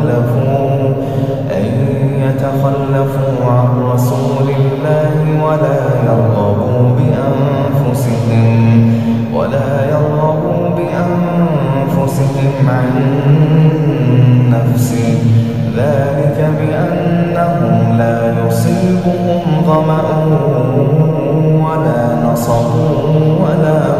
يتخلفوا أن يتخلفوا عن رسول الله ولا يرغبوا بأنفسهم ولا يرغبوا بأنفسهم عن نفسه. ذلك بأنهم لا يصيبهم ظمأ ولا نصب ولا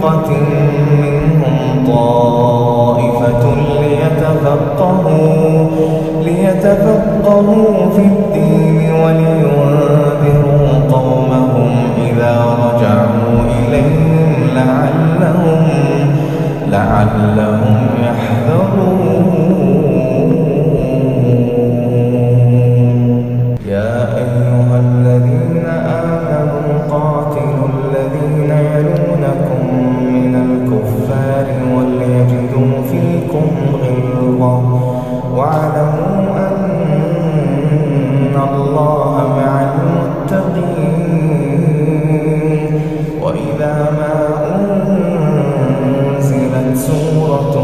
فرقة منهم طائفة ليتفقهوا, ليتفقهوا في الدين وليؤمنوا واعلموا أن الله مع المتقين. وإذا ما أنزلت سورة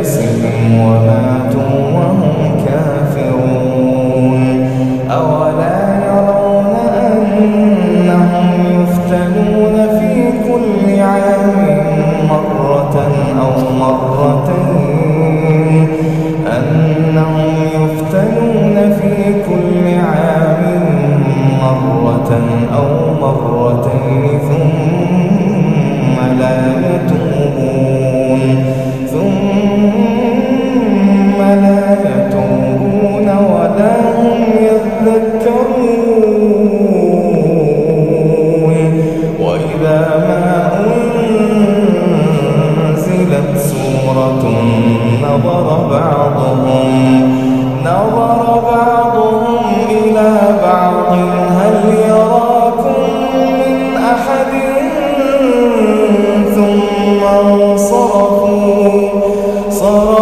بأسهم وماتوا وهم كافرون. أولا يرون أنهم يفتنون في كل عام مرة أو مرتين. أنهم يفتنون في كل عام مرة أو مرتين. صراط